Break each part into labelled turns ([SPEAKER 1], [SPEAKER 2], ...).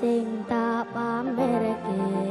[SPEAKER 1] sing tak pamerke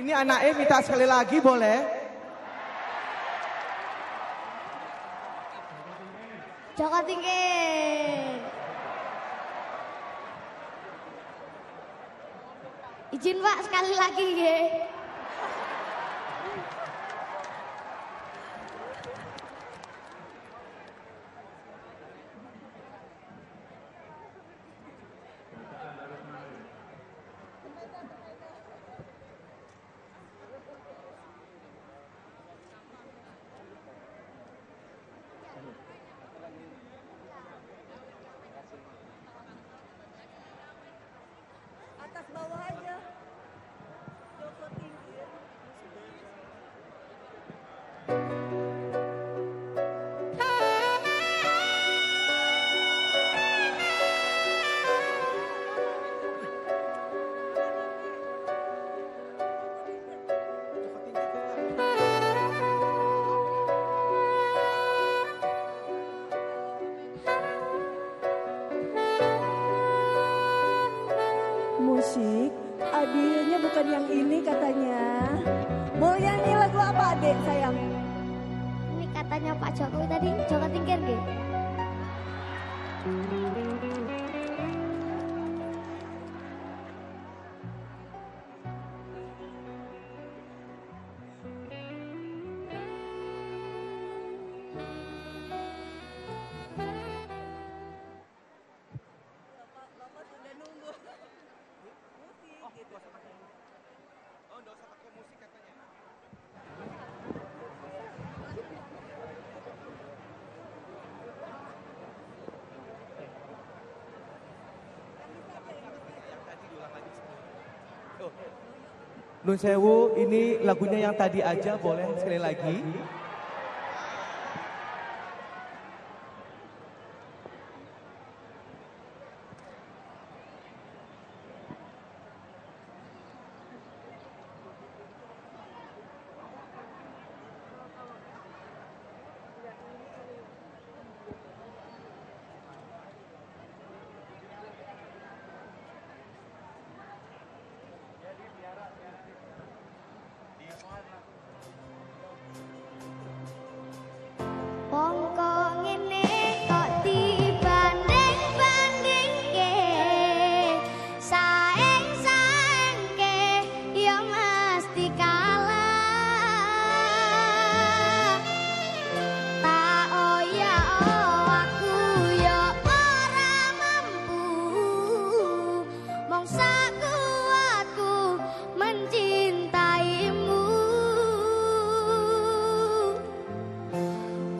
[SPEAKER 1] Ini anaknya minta sekali lagi boleh?
[SPEAKER 2] Joko Tingkir. Izin Pak sekali lagi ya.
[SPEAKER 3] Adek sayang?
[SPEAKER 2] Ini katanya Pak Jokowi tadi Joko Tingkir gitu.
[SPEAKER 3] Gitu.
[SPEAKER 1] Oh, enggak usah pakai musik katanya. Nun Sewu, ini lagunya yang tadi aja boleh sekali lagi.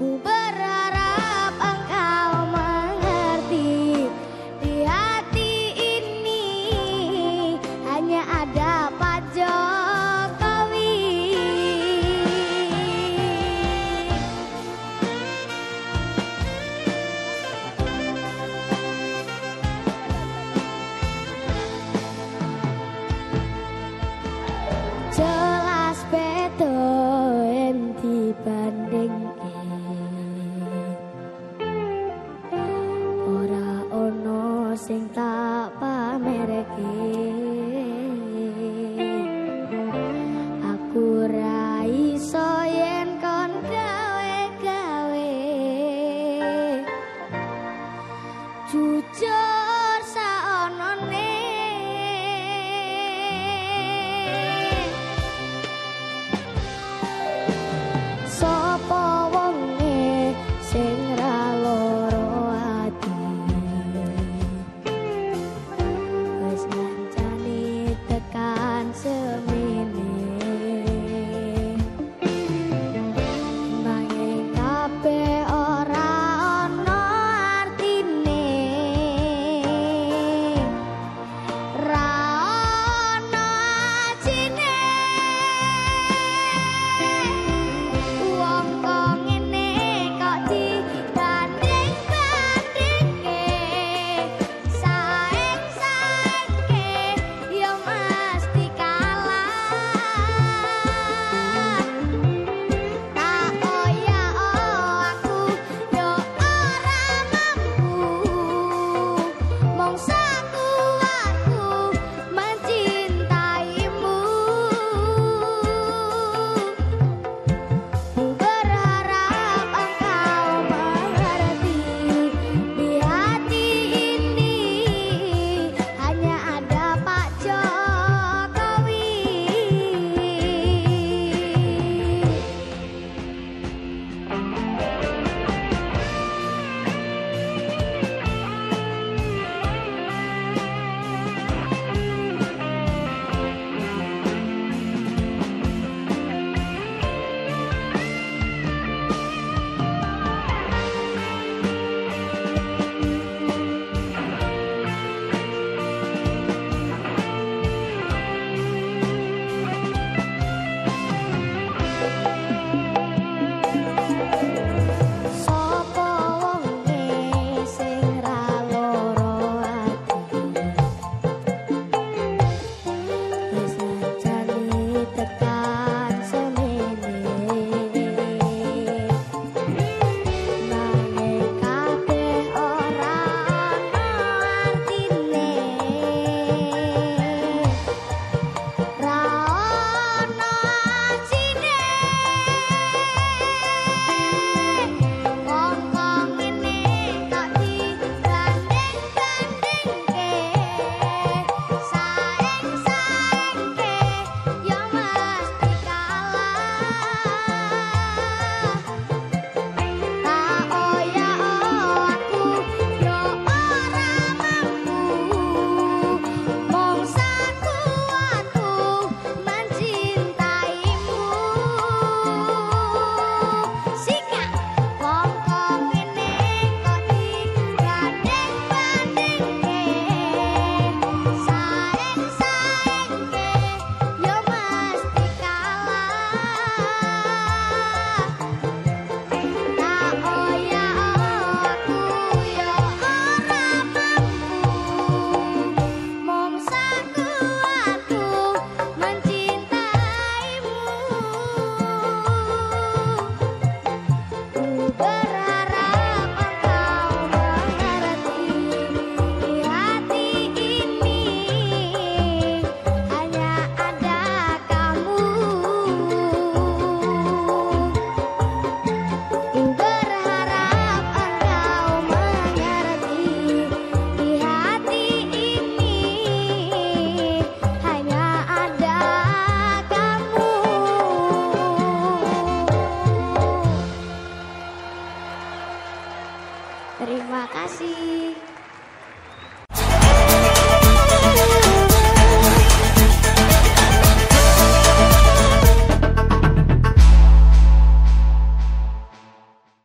[SPEAKER 1] 不笨